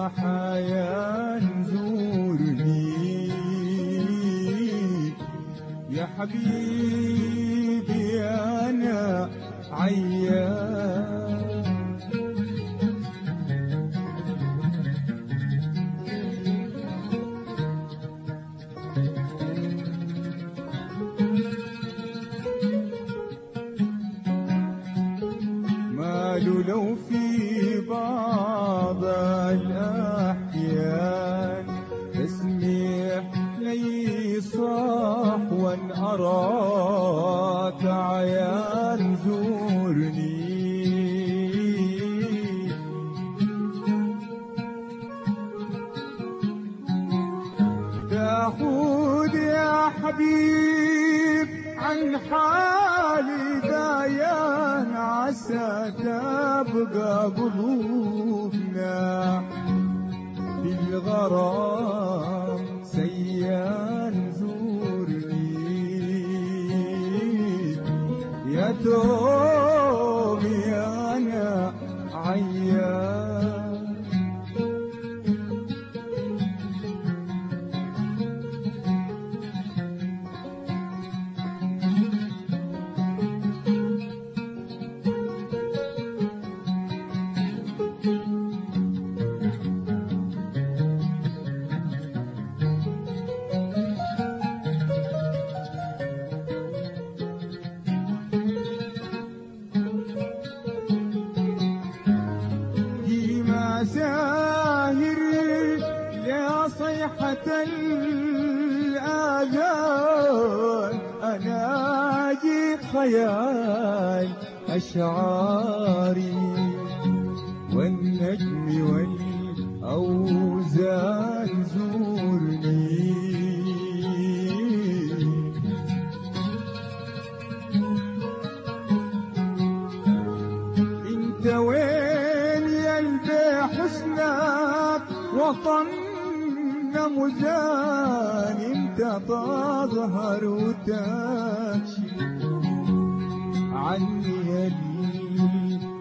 ضحايا نزورني يا حبيبي أراك عيان زورني تحود يا حبيب عن حالي دايان عسى تبقى قلوبنا بالغرام يا خيال أشعاري والنجم والأوزان زورني. إنت وين يا حسنك وطننا مزان إنت تظهر وتكشف عني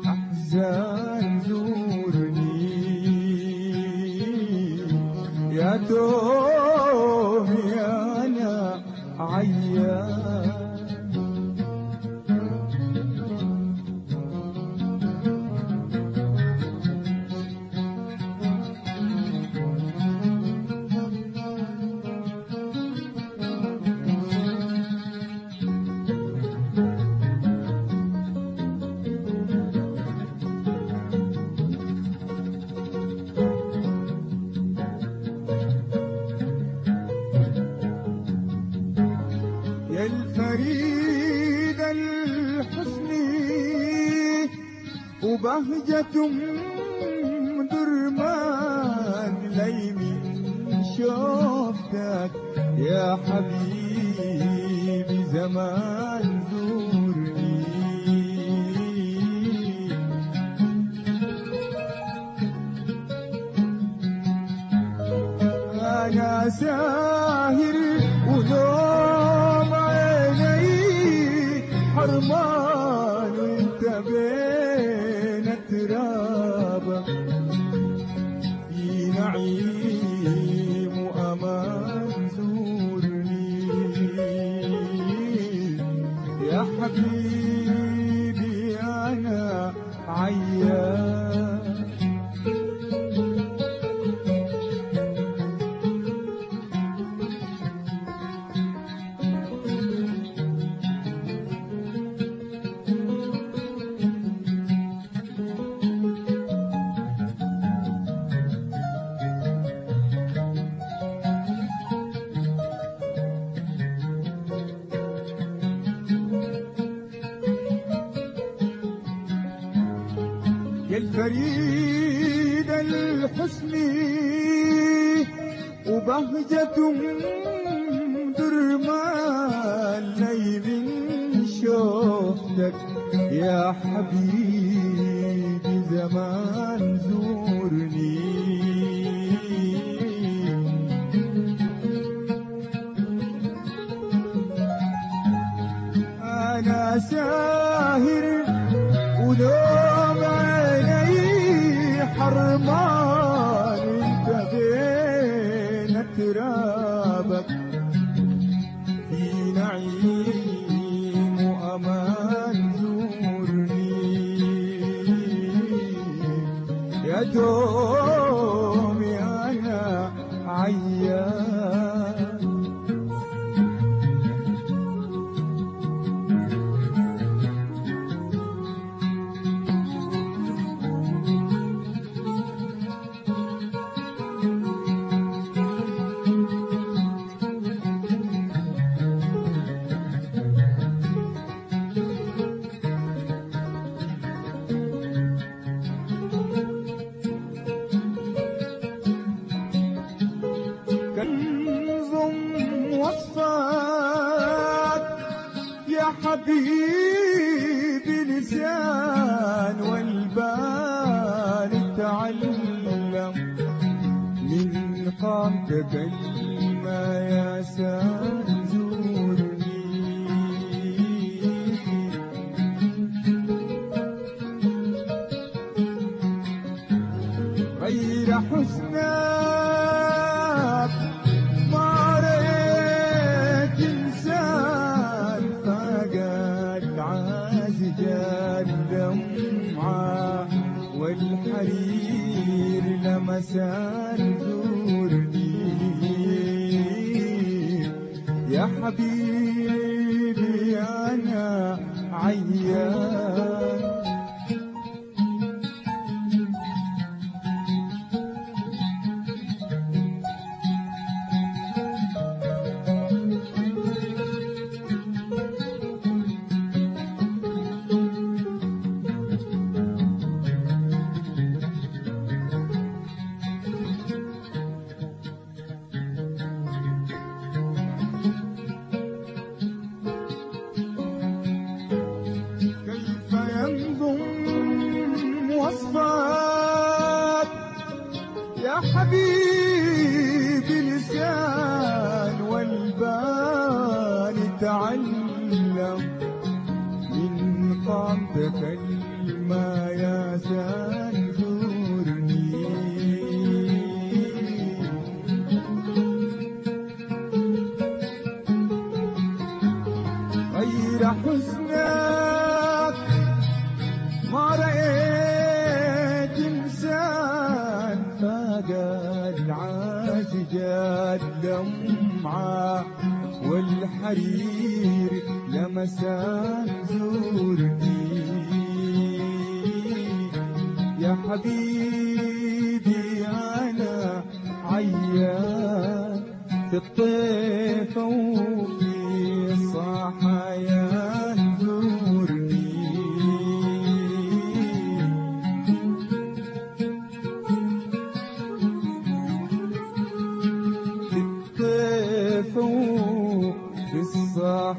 الاحزان زورني يا يا الفريد الحسن وبهجة درمان لي من شوفتك يا حبيبي زمان. Thank you. يا الفريد الحسن وبهجة درمان لي من شوفتك يا حبيبي زمان زورني. أنا ساهر ولوم حبيبي لسان والبال تعلم من قامت كلمة يا سان غير حسنك لمسان زورني يا حبيبي أنا عيان حبيبي لسان والبال تعلم من قامتك كلمة فقد عاشق الدمعة والحرير لمسان زورني يا حبيبي أنا عيان في الطيف وفي الصحيان.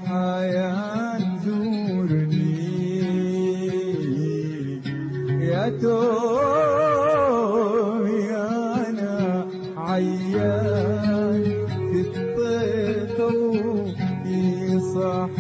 الصحيان زورني يا تومي أنا عيان في الطيف وفي صحيان